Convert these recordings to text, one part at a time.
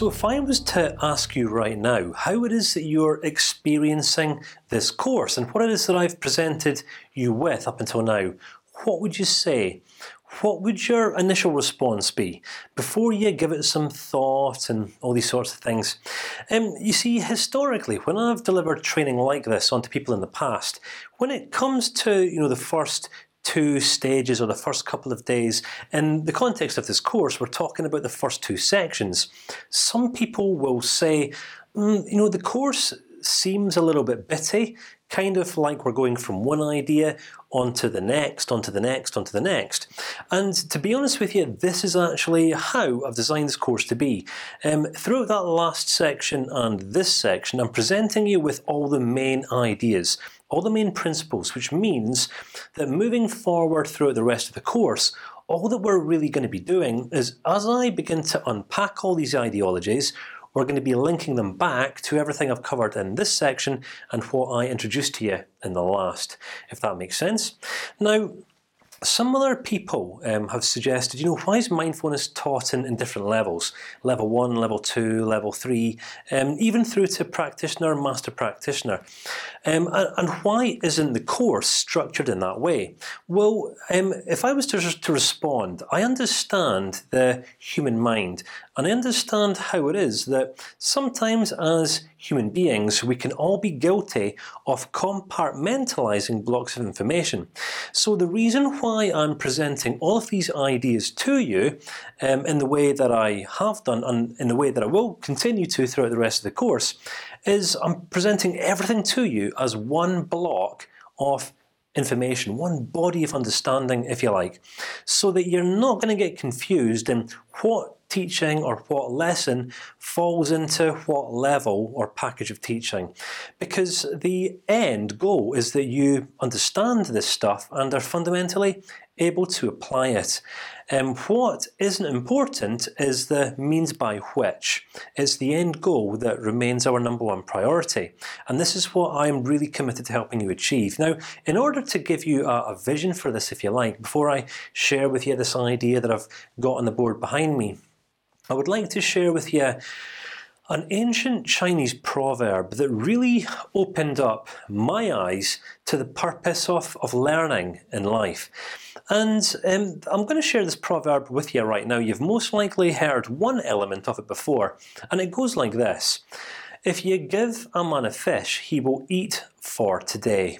So, if I was to ask you right now how it is that you're experiencing this course and what it is that I've presented you with up until now, what would you say? What would your initial response be before you give it some thought and all these sorts of things? Um, you see, historically, when I've delivered training like this onto people in the past, when it comes to you know the first two stages or the first couple of days. In the context of this course, we're talking about the first two sections. Some people will say, mm, you know, the course seems a little bit bitty, kind of like we're going from one idea onto the next, onto the next, onto the next. And to be honest with you, this is actually how I've designed this course to be. Um, throughout that last section and this section, I'm presenting you with all the main ideas all the main principles, which means that moving forward throughout the rest of the course, all that we're really going to be doing is, as I begin to unpack all these ideologies, we're going to be linking them back to everything I've covered in this section and what I introduced to you in the last, if that makes sense. Now, some other people um, have suggested, you know, why is mindfulness taught in, in different levels? Level one, level two, level three, um, even through to practitioner, master practitioner, um, and, and, why isn't the course structured in that way? Well, um, if I was to, to respond, I understand the human mind, and I understand how it is that sometimes, as human beings, we can all be guilty of compartmentalizing blocks of information. So the reason why I'm presenting all of these ideas to you um, in the way that I have done, and in the way that I will continue to throughout the rest of the course, is I'm presenting everything to you as one block of information, one body of understanding, if you like, so that you're not going to get confused in what teaching or what lesson falls into what level or package of teaching, because the end goal is that you understand this stuff and are fundamentally able to apply it. And what isn't important is the means by which. It's the end goal that remains our number one priority, and this is what I'm really committed to helping you achieve. Now, in order to give you a, a vision for this, if you like, before I share with you this idea that I've got on the board behind me, I would like to share with you an ancient Chinese proverb that really opened up my eyes to the purpose of of learning in life. And um, I'm going to share this proverb with you right now. You've most likely heard one element of it before, and it goes like this: If you give a man a fish, he will eat for today.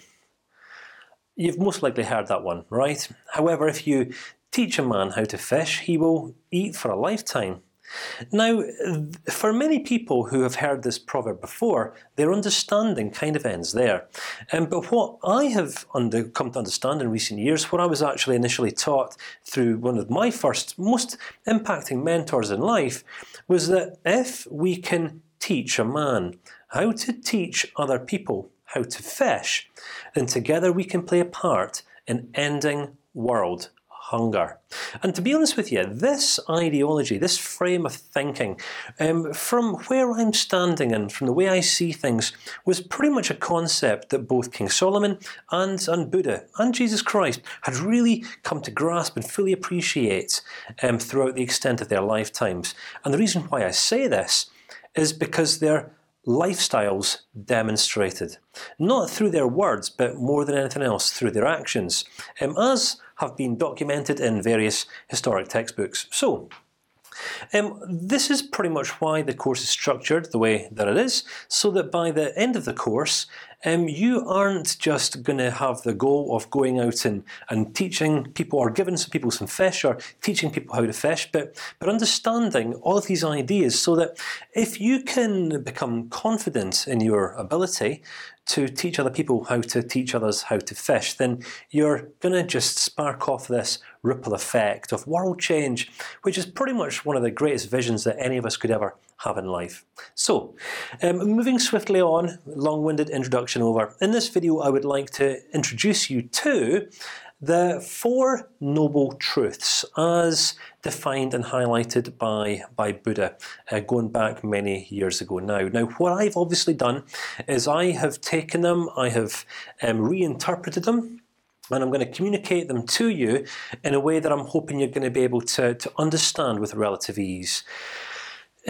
You've most likely heard that one, right? However, if you teach a man how to fish, he will eat for a lifetime. Now, for many people who have heard this proverb before, their understanding kind of ends there. Um, but what I have under, come to understand in recent years, what I was actually initially taught through one of my first most impacting mentors in life, was that if we can teach a man how to teach other people how to fish, then together we can play a part in ending world hunger. And to be honest with you, this ideology, this frame of thinking, um, from where I'm standing and from the way I see things, was pretty much a concept that both King Solomon and and Buddha and Jesus Christ had really come to grasp and fully appreciate um, throughout the extent of their lifetimes. And the reason why I say this is because their lifestyles demonstrated, not through their words, but more than anything else through their actions, um, as have been documented in various historic textbooks. So. Um, this is pretty much why the course is structured the way that it is, so that by the end of the course, um, you aren't just going to have the goal of going out and and teaching people or giving some people some fish or teaching people how to fish, but but understanding all of these ideas so that if you can become confident in your ability to teach other people how to teach others how to fish, then you're going to just spark off this ripple effect of world change, which is pretty much one of the greatest visions that any of us could ever have in life. So, um, moving swiftly on, long-winded introduction over. In this video, I would like to introduce you to the four noble truths, as defined and highlighted by by Buddha, uh, going back many years ago now. Now, what I've obviously done is I have taken them, I have um, reinterpreted them, and I'm going to communicate them to you in a way that I'm hoping you're going to be able to to understand with relative ease.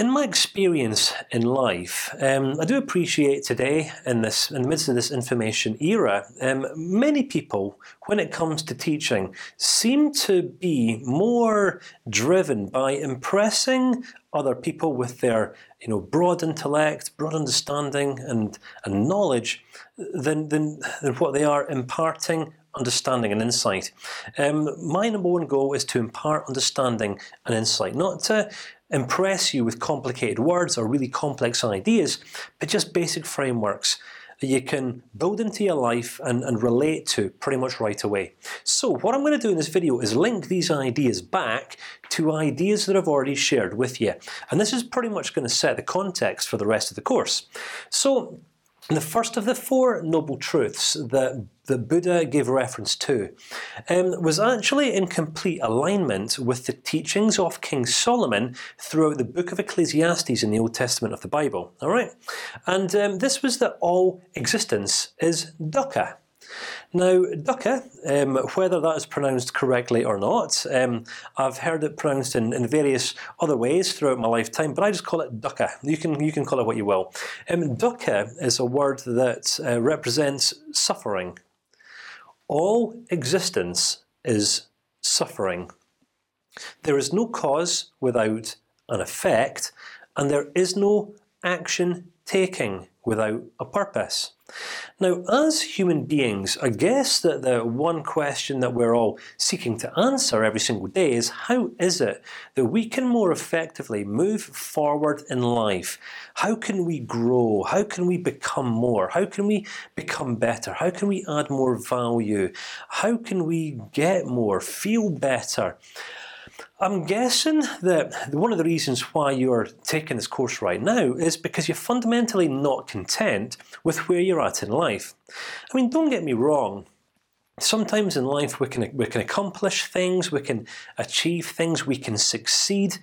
In my experience in life, um, I do appreciate today, in this, in the midst of this information era, um, many people, when it comes to teaching, seem to be more driven by impressing other people with their, you know, broad intellect, broad understanding, and and knowledge, than than, than what they are imparting understanding and insight. Um, my number one goal is to impart understanding and insight, not to impress you with complicated words or really complex ideas, but just basic frameworks that you can build into your life and, and relate to pretty much right away. So what I'm going to do in this video is link these ideas back to ideas that I've already shared with you, and this is pretty much going to set the context for the rest of the course. So the first of the four noble truths that the Buddha gave reference to um, was actually in complete alignment with the teachings of King Solomon throughout the Book of Ecclesiastes in the Old Testament of the Bible. All right, and um, this was that all existence is dukkha. Now, dukkha, um, whether that is pronounced correctly or not, um, I've heard it pronounced in, in, various other ways throughout my lifetime, but I just call it dukkha. You can you can call it what you will. Um, dukkha is a word that uh, represents suffering. All existence is suffering. There is no cause without an effect, and there is no action taking without a purpose. Now, as human beings, I guess that the one question that we're all seeking to answer every single day is how is it that we can more effectively move forward in life? How can we grow? How can we become more? How can we become better? How can we add more value? How can we get more, feel better? I'm guessing that one of the reasons why you're taking this course right now is because you're fundamentally not content with where you're at in life. I mean, don't get me wrong. Sometimes in life we can we can accomplish things, we can achieve things, we can succeed,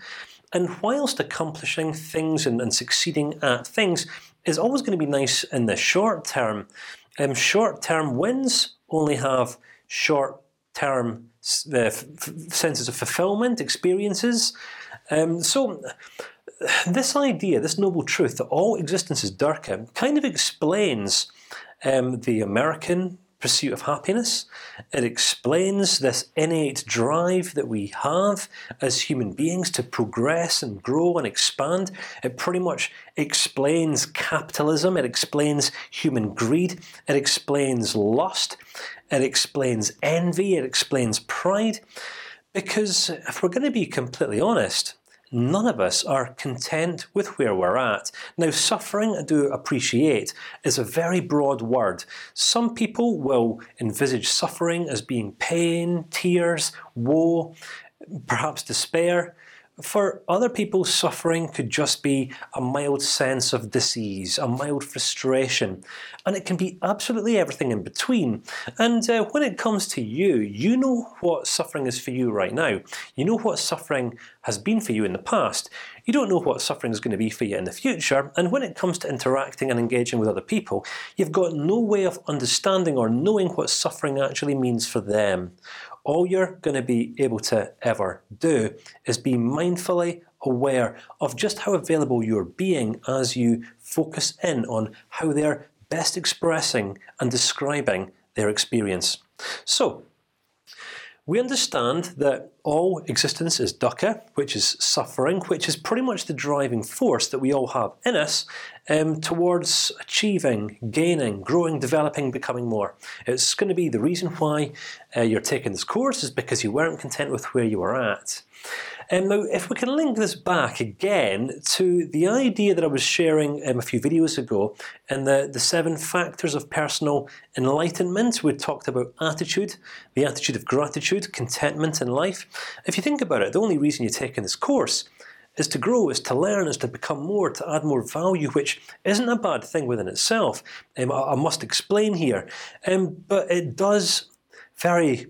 and whilst accomplishing things and, and succeeding at things is always going to be nice in the short term, um, short term wins only have short term uh, senses of fulfillment, experiences. Um, so, this idea, this noble truth that all existence is dukkha, kind of explains um, the American pursuit of happiness. It explains this innate drive that we have as human beings to progress and grow and expand. It pretty much explains capitalism. It explains human greed. It explains lust. It explains envy. It explains pride. Because if we're going to be completely honest, none of us are content with where we're at. Now, suffering, I do appreciate, is a very broad word. Some people will envisage suffering as being pain, tears, woe, perhaps despair. For other people, suffering could just be a mild sense of disease, a mild frustration, and it can be absolutely everything in between. And uh, when it comes to you, you know what suffering is for you right now. You know what suffering has been for you in the past. You don't know what suffering is going to be for you in the future. And when it comes to interacting and engaging with other people, you've got no way of understanding or knowing what suffering actually means for them all you're going to be able to ever do is be mindfully aware of just how available you're being as you focus in on how they're best expressing and describing their experience. So, we understand that all existence is dukkha, which is suffering, which is pretty much the driving force that we all have in us um, towards achieving, gaining, growing, developing, becoming more. It's going to be the reason why uh, you're taking this course is because you weren't content with where you were at. Um, now, if we can link this back again to the idea that I was sharing um, a few videos ago, and the the seven factors of personal enlightenment, we talked about attitude, the attitude of gratitude, contentment in life. If you think about it, the only reason you're taking this course is to grow, is to learn, is to become more, to add more value, which isn't a bad thing within itself. Um, I, I, must explain here, um, but it does very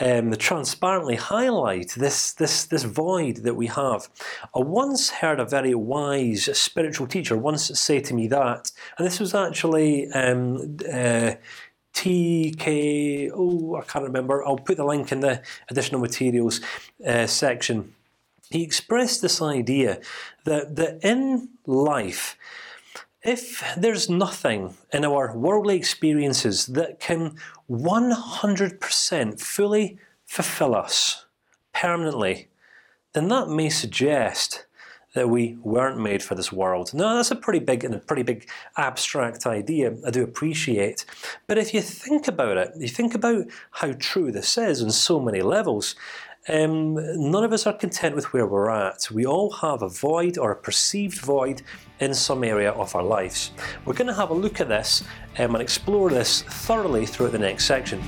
um, transparently highlight this this this void that we have. I once heard a very wise spiritual teacher once say to me that, and this was actually. Um, uh, TK. Oh, I can't remember. I'll put the link in the additional materials uh, section. he expressed this idea that that in life, if there's nothing in our worldly experiences that can 100% fully fulfill us permanently, then that may suggest that we weren't made for this world. Now that's a pretty big and a pretty big abstract idea. I do appreciate, but if you think about it, you think about how true this is on so many levels. Um, none of us are content with where we're at. We all have a void or a perceived void in some area of our lives. We're going to have a look at this um, and explore this thoroughly throughout the next section.